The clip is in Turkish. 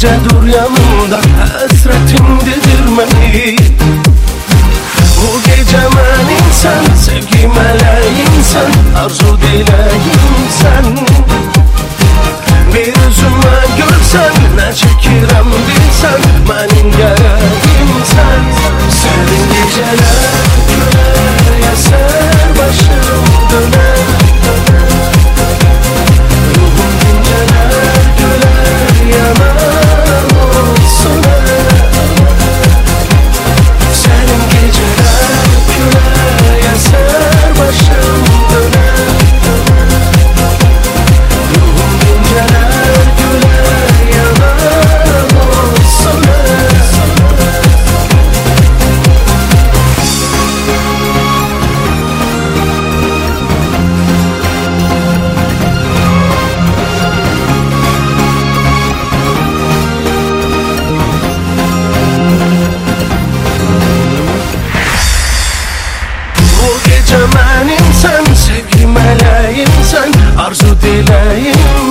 gece dur yanımda Hasretindedir beni Bu gece ben insan Sevgi meleğim sen Arzu dileğim sen Bir üzüme görsen Ne çekirem bilsen. dileyim sen arzu dileyim